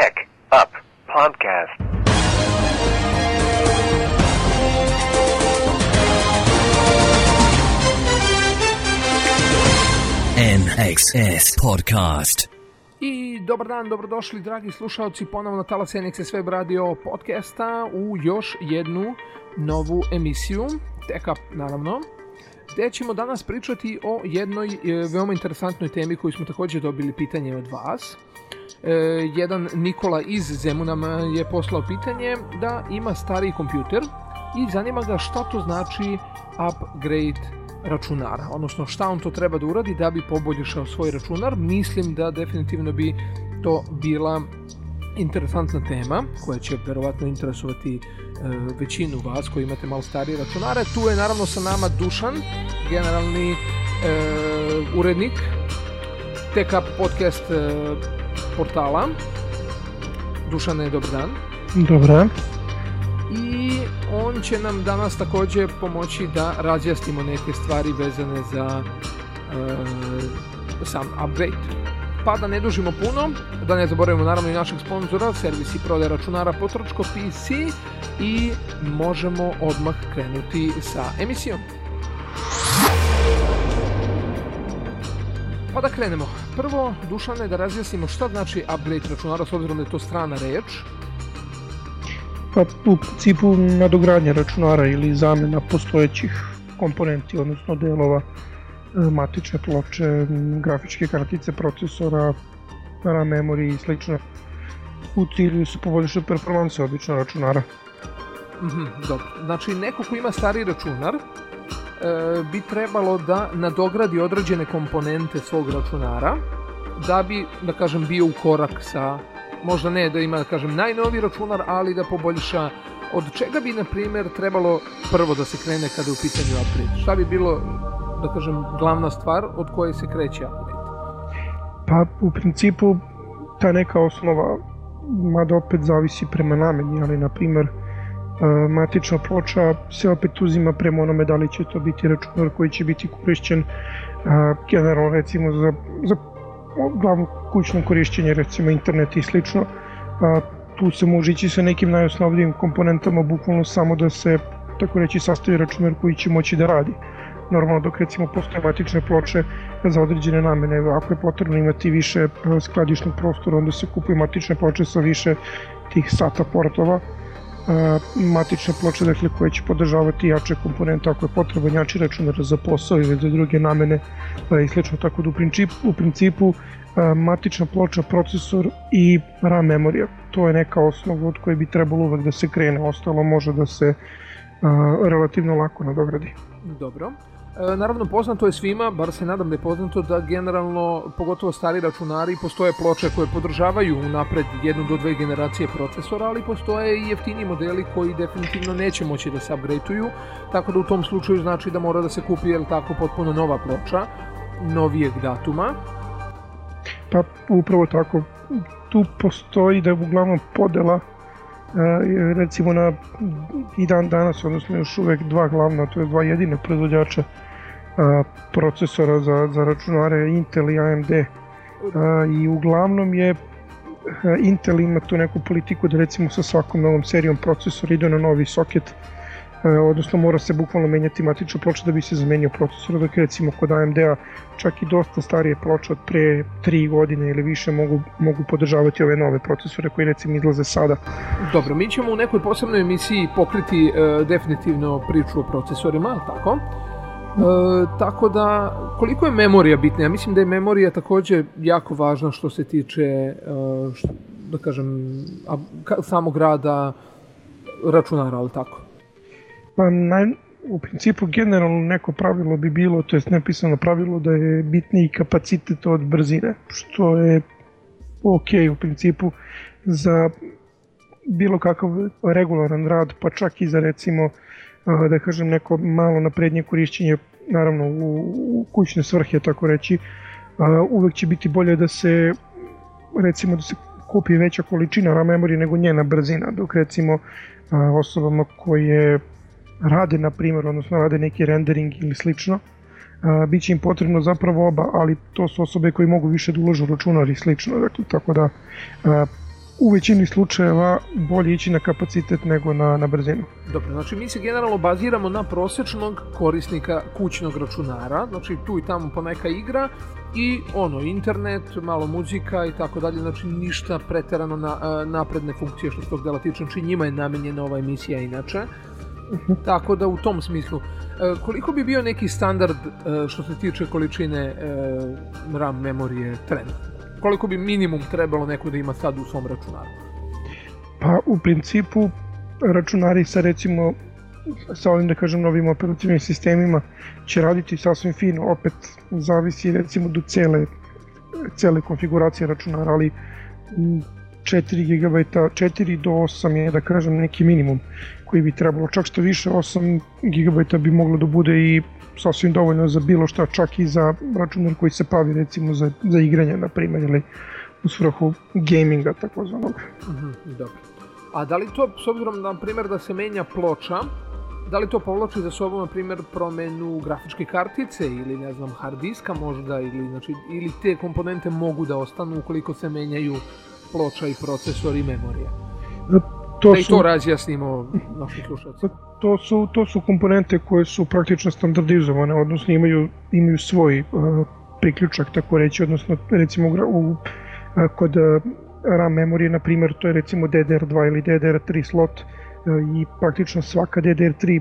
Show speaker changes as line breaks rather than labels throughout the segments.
Tech Up Podcast.
NXS Podcast.
I dobar dan, dobrodošli dragi slušalci ponovo na talas NXS Web Radio podcasta u još jednu novu emisiju, Tech Up naravno, gde ćemo danas pričati o jednoj e, veoma interesantnoj temi koju smo takođe dobili pitanje od vas. E, jedan Nikola iz Zemuna nam je poslao pitanje da ima stari kompjuter i zanima ga šta to znači upgrade računara, odnosno šta on to treba da uradi da bi poboljšao svoj računar. Mislim da definitivno bi to bila interesantna tema koja će verovatno interesovati e, većinu vas koji imate malo starije računare. Tu je naravno sa nama Dušan, generalni e, urednik Up podcast e, portala. Dušane, dobar dan.
Dobar dan.
I on će nam danas takođe pomoći da razjasnimo neke stvari vezane za e, sam upgrade. Pa da ne dužimo puno, da ne zaboravimo naravno i našeg sponzora, servisi prodaje računara Potročko PC i možemo odmah krenuti sa emisijom. Pa da krenemo. Prvo, Dušane, da razjasnimo šta znači upgrade računara s obzirom da je to strana reč.
Pa u principu nadogradnja računara ili zamena postojećih komponenti, odnosno delova e, matične ploče, grafičke kartice, procesora, RAM memory i slično u cilju se poboljša performanse obično računara.
Mhm, dobro. Znači, neko ko ima stari računar, bi trebalo da nadogradi određene komponente svog računara da bi, da kažem, bio u korak sa možda ne da ima, da kažem, najnoviji računar, ali da poboljša od čega bi, na primjer, trebalo prvo da se krene kada je u pitanju upgrade? Šta bi bilo, da kažem, glavna stvar od koje se kreće upgrade?
Pa u principu ta neka osnova, mada opet zavisi prema nameni, ali na primer e, matična ploča se opet uzima prema onome da li će to biti računar koji će biti korišćen generalno recimo za, za glavno kućno korišćenje, recimo internet i slično, a, tu se može ići sa nekim najosnovnijim komponentama, bukvalno samo da se, tako reći, sastavi računar koji će moći da radi. Normalno dok recimo postoje matične ploče za određene namene, ako je potrebno imati više skladišnog prostora, onda se kupuju matične ploče sa više tih sata portova, matične ploče dakle, koje će podržavati jače komponente ako je potreban jači računar za posao ili za druge namene i slično tako da u principu, u principu matična ploča, procesor i RAM memorija. To je neka osnova od koje bi trebalo uvek da se krene, ostalo može da se relativno lako nadogradi.
Dobro. E, naravno, poznato je svima, bar se nadam da je poznato, da generalno, pogotovo stari računari, postoje ploče koje podržavaju napred jednu do dve generacije procesora, ali postoje i jeftini modeli koji definitivno neće moći da se upgradeuju, tako da u tom slučaju znači da mora da se kupi, jel tako, potpuno nova ploča, novijeg datuma.
Pa upravo tako, tu postoji da je uglavnom podela e, recimo na i dan danas, odnosno još uvek dva glavna, to je dva jedine proizvođača procesora za, za računare Intel i AMD i uglavnom je Intel ima tu neku politiku da recimo sa svakom novom serijom procesora ide na novi soket odnosno mora se bukvalno menjati matična ploča da bi se zamenio procesor, dok recimo kod AMD-a čak i dosta starije ploče od pre 3 godine ili više mogu, mogu podržavati ove nove procesore koji recimo izlaze sada.
Dobro, mi ćemo u nekoj posebnoj emisiji pokriti e, definitivno priču o procesorima, tako? E, tako da, koliko je memorija bitna? Ja mislim da je memorija takođe jako važna što se tiče, e, što, da kažem, a, ka, samog rada računara, ali tako?
Pa naj, u principu generalno neko pravilo bi bilo, to je nepisano pravilo da je bitniji kapacitet od brzine, što je ok u principu za bilo kakav regularan rad, pa čak i za recimo da kažem neko malo naprednije korišćenje naravno u, u kućne svrhe tako reći. Uvek će biti bolje da se recimo da se kupi veća količina RAM memorije nego njena brzina dok recimo osobama koje rade na primjer odnosno rade neki rendering ili slično bit će im potrebno zapravo oba, ali to su osobe koji mogu više da uložu računar i slično, dakle, tako da u većini slučajeva bolje ići na kapacitet nego na, na brzinu.
Dobro, znači mi se generalno baziramo na prosečnog korisnika kućnog računara, znači tu i tamo po neka igra i ono, internet, malo muzika i tako dalje, znači ništa preterano na, a, napredne funkcije što se tog dela tiče, znači njima je namenjena ova emisija inače. Tako da u tom smislu, e, koliko bi bio neki standard e, što se tiče količine e, RAM memorije trenutno? Koliko bi minimum trebalo neko da ima sad u svom računaru?
Pa u principu računari sa recimo sa ovim da kažem novim operativnim sistemima će raditi sasvim fino, opet zavisi recimo do cele cele konfiguracije računara, ali 4 GB, 4 do 8 je da kažem neki minimum koji bi trebalo, čak što više 8 GB bi moglo da bude i sasvim dovoljno za bilo šta, čak i za računar koji se pravi recimo za, za igranje, na primjer, ili u svrhu gaminga takozvanog.
Mm -hmm, dobro. A da li to, s obzirom na primjer da se menja ploča, da li to povlači za sobom, na primjer, promenu grafičke kartice ili, ne znam, hard diska možda, ili, znači, ili te komponente mogu da ostanu ukoliko se menjaju ploča i procesor i memorija?
To
da i to razjasnimo našim slušalcima.
To su, to su komponente koje su praktično standardizovane, odnosno imaju, imaju svoj uh, priključak, tako reći, odnosno recimo u, uh, kod uh, RAM memorije, na primjer, to je recimo DDR2 ili DDR3 slot uh, i praktično svaka DDR3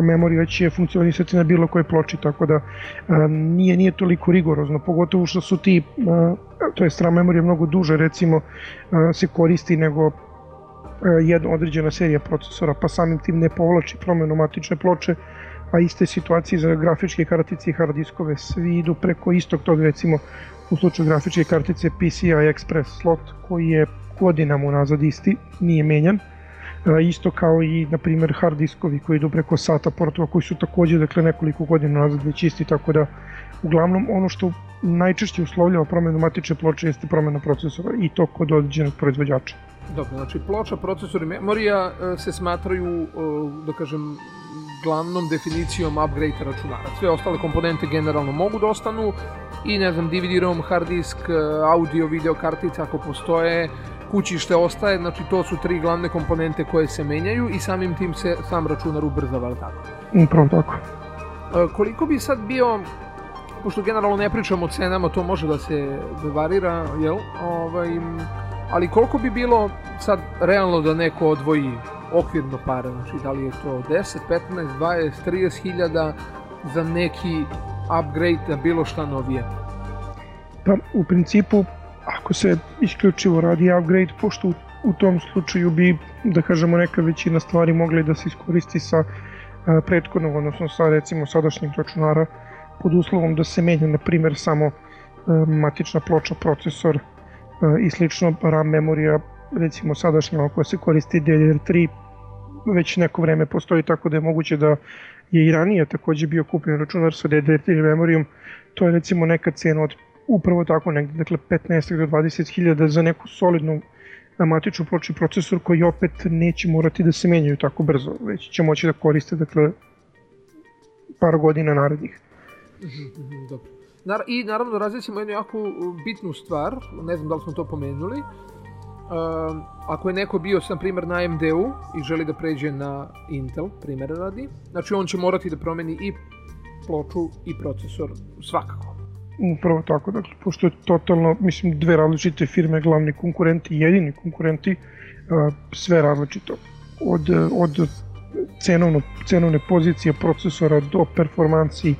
memorija će funkcionisati na bilo kojoj ploči, tako da a, nije nije toliko rigorozno, pogotovo što su ti, a, to je RAM memorija mnogo duže recimo a, se koristi nego jedna određena serija procesora, pa samim tim ne povlači promenu matične ploče, a iste situacije za grafičke kartice i hard diskove, svi idu preko istog tog recimo u slučaju grafičke kartice PCI Express slot koji je godinama unazad isti, nije menjan, isto kao i na primjer hard diskovi koji idu preko SATA portova koji su takođe dakle nekoliko godina nazad već isti tako da uglavnom ono što najčešće uslovljava promenu matične ploče jeste promena procesora i to kod određenog proizvođača.
Dobro, znači ploča, procesor i memorija e, se smatraju, e, da kažem, glavnom definicijom upgrade računara. Sve ostale komponente generalno mogu da ostanu i ne znam, DVD ROM, hard disk, e, audio, video kartica ako postoje, kućište ostaje, znači to su tri glavne komponente koje se menjaju i samim tim se sam računar ubrzava, ali tako?
Upravo tako.
Koliko bi sad bio pošto generalno ne pričamo o cenama, to može da se varira, jel? Ovaj, ali koliko bi bilo sad realno da neko odvoji okvirno pare, znači da li je to 10, 15, 20, 30 hiljada za neki upgrade na bilo šta novije?
Pa u principu ako se isključivo radi upgrade, pošto u, tom slučaju bi, da kažemo, neka većina stvari mogli da se iskoristi sa prethodnog, odnosno sa recimo sadašnjeg računara, pod uslovom da se menja, na primjer, samo a, matična ploča, procesor, i slično RAM memorija recimo sadašnja koja se koristi DDR3 već neko vreme postoji tako da je moguće da je i ranije takođe bio kupljen računar sa DDR3 memorijom. To je recimo neka cena od upravo tako negde dakle 15 do 20 hiljada za neku solidnu matičnu ploču procesor koji opet neće morati da se menjaju tako brzo već će moći da koriste dakle par godina narednih
Dobro. Nar I naravno različimo jednu jako bitnu stvar, ne znam da li smo to pomenuli, Uh, ako je neko bio, na primjer, na AMD-u i želi da pređe na Intel, primjer radi, znači on će morati da promeni i ploču i procesor svakako.
Upravo tako, dakle, pošto je totalno, mislim, dve različite firme, glavni konkurenti, jedini konkurenti, uh, sve različito. Od, od cenovno, cenovne pozicije procesora do performanciji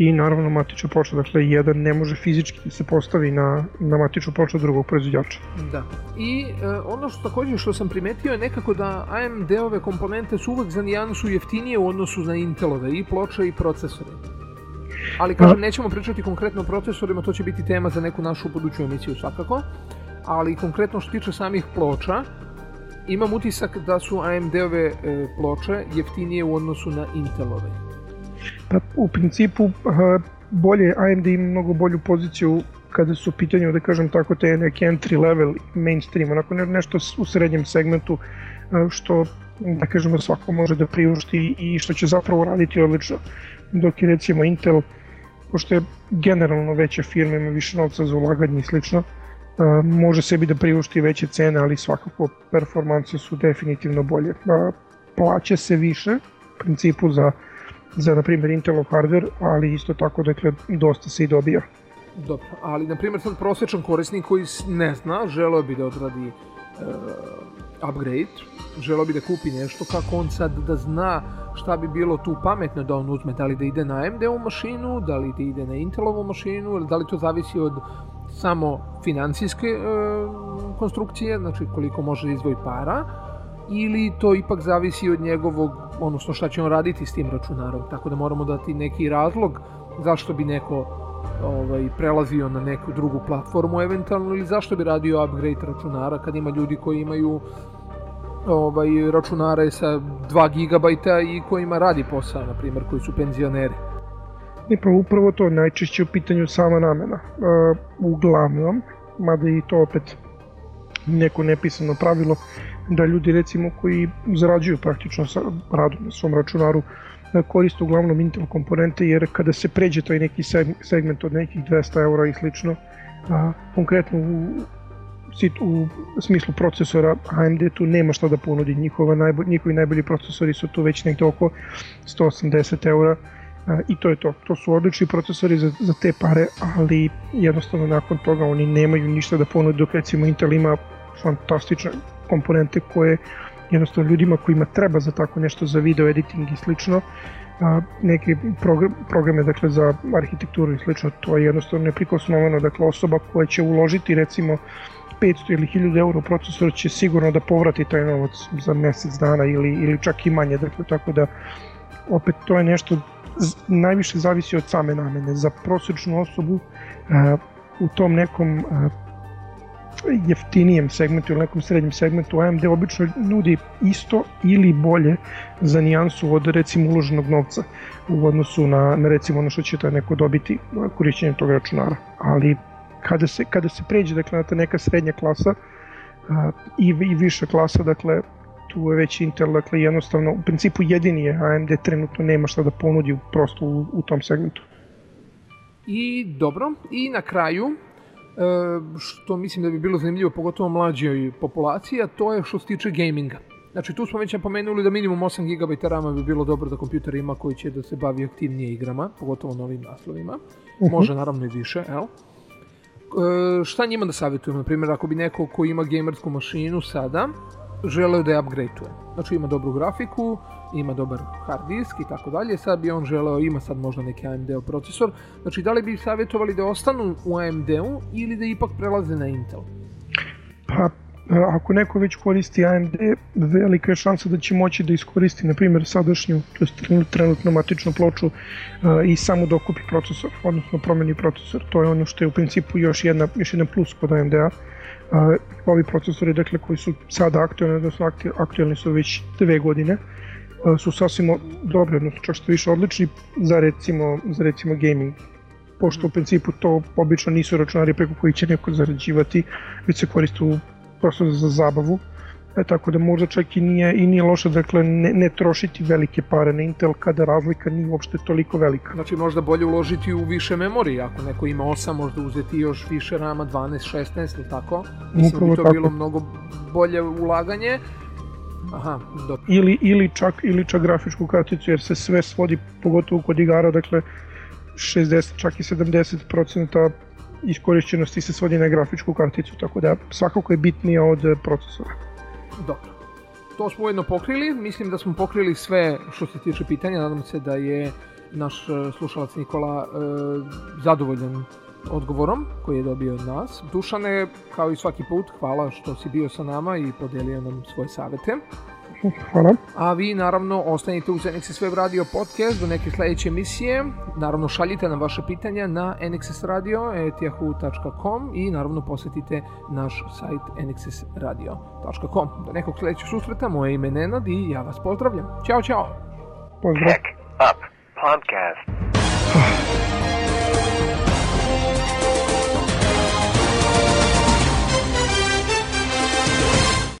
i naravno matična ploča, dakle jedan ne može fizički da se postavi na, na matičnu ploču drugog proizvođača.
Da. I e, ono što takođe što sam primetio je nekako da AMD-ove komponente su uvek za nijansu jeftinije u odnosu na Intelove i ploče i procesore. Ali kažem, A... nećemo pričati konkretno o procesorima, to će biti tema za neku našu buduću emisiju svakako, ali konkretno što tiče samih ploča, imam utisak da su AMD-ove e, ploče jeftinije u odnosu na Intelove.
Pa u principu bolje AMD ima mnogo bolju poziciju kada su u pitanju, da kažem tako, te neke entry level mainstream, onako nešto u srednjem segmentu što da kažemo svako može da priušti i što će zapravo raditi odlično. Dok je recimo Intel, pošto je generalno veća firma, ima više novca za ulaganje i slično, može sebi da priušti veće cene, ali svakako performanse su definitivno bolje. Plaća se više, u principu za, za na primjer Intelov hardware, ali isto tako dakle dosta se i dobija.
Dobro, ali na primjer sad prosječan korisnik koji ne zna, želeo bi da odradi uh, upgrade, želeo bi da kupi nešto, kako on sad da zna šta bi bilo tu pametno da on uzme, da li da ide na AMD-ovu mašinu, da li da ide na Intelovu mašinu, ili da li to zavisi od samo financijske e, konstrukcije, znači koliko može da izvoji para, ili to ipak zavisi od njegovog, odnosno šta će on raditi s tim računarom, tako da moramo dati neki razlog zašto bi neko ovaj, prelazio na neku drugu platformu eventualno ili zašto bi radio upgrade računara kad ima ljudi koji imaju ovaj, računare sa 2 GB i kojima radi posao, na primjer, koji su penzioneri.
I pa upravo to najčešće u pitanju sama namena. Uh, uglavnom, mada i to opet neko nepisano pravilo, da ljudi recimo koji zarađuju praktično sa radom na svom računaru koriste uglavnom Intel komponente jer kada se pređe taj neki segment od nekih 200 eura i slično, a, konkretno u, u smislu procesora AMD tu nema šta da ponudi, Njihova najbolj, njihovi najbolji procesori su tu već negde oko 180 eura i to je to. To su odlični procesori za, za te pare, ali jednostavno nakon toga oni nemaju ništa da ponude dok recimo Intel ima fantastične komponente koje jednostavno ljudima kojima treba za tako nešto za video editing i slično neke program, programe dakle za arhitekturu i slično to je jednostavno neprikosnoveno. Dakle osoba koja će uložiti recimo 500 ili 1000 euro procesor će sigurno da povrati taj novac za mesec dana ili, ili čak i manje dakle tako da opet to je nešto najviše zavisi od same namene. Za prosječnu osobu u tom nekom jeftinijem segmentu ili nekom srednjem segmentu AMD obično nudi isto ili bolje za nijansu od recimo uloženog novca u odnosu na, na recimo ono što će neko dobiti korišćenjem tog računara. Ali kada se, kada se pređe dakle, na ta neka srednja klasa a, i, i viša klasa, dakle, tu je već Intel, dakle jednostavno, u principu jedini je AMD trenutno nema šta da ponudi prosto u, u tom segmentu.
I dobro, i na kraju, što mislim da bi bilo zanimljivo pogotovo mlađoj populaciji, a to je što se tiče gaminga. Znači tu smo već napomenuli da minimum 8 GB RAM bi bilo dobro da kompjuter ima koji će da se bavi aktivnije igrama, pogotovo novim naslovima. -huh. Može naravno i više, evo. E, šta njima da savjetujem? Na primjer, ako bi neko ko ima gamersku mašinu sada, želeo da je upgrade-uje. Znači ima dobru grafiku, ima dobar hard disk i tako dalje, sad bi on želeo, ima sad možda neki AMD procesor, znači da li bi savjetovali da ostanu u AMD-u ili da ipak prelaze na Intel?
Pa, ako neko već koristi AMD, velika je šansa da će moći da iskoristi, na primjer, sadašnju, to je trenutno matičnu ploču uh, i samo da okupi procesor, odnosno promeni procesor. To je ono što je u principu još, jedna, još jedan plus kod AMD-a. Uh, ovi procesori, dakle, koji su sada aktualni, odnosno aktualni su već dve godine, uh, su sasvim dobri, odnosno čak što više odlični za recimo, za recimo gaming pošto u principu to obično nisu računari preko koji će neko zarađivati, već se koriste u, prosto za zabavu. E, tako da možda čak i nije, i nije loše dakle, ne, ne trošiti velike pare na Intel kada razlika nije uopšte toliko velika.
Znači možda bolje uložiti u više memorije, ako neko ima 8 možda uzeti još više rama 12, 16 ili tako. Mislim Upravo bi to tako. bilo mnogo bolje ulaganje, Aha, dobro.
Ili, ili, čak, ili čak grafičku karticu, jer se sve svodi, pogotovo kod igara, dakle 60, čak i 70% iskorišćenosti se svodi na grafičku karticu, tako da svakako je bitnija od procesora.
Dobro. To smo ujedno pokrili, mislim da smo pokrili sve što se tiče pitanja, nadam se da je naš e, slušalac Nikola e, zadovoljan odgovorom koji je dobio od nas. Dušane, kao i svaki put, hvala što si bio sa nama i podelio nam svoje savete.
Hvala.
A vi naravno ostanite uz NXS Web Radio podcast do neke sledeće emisije. Naravno šaljite nam vaše pitanja na nxsradio.yahoo.com i naravno posetite naš sajt nxsradio.com. Do nekog sledećeg susreta, moje ime Nenad i ja vas pozdravljam. Ćao, čao!
Pozdrav!
Tech Up Podcast.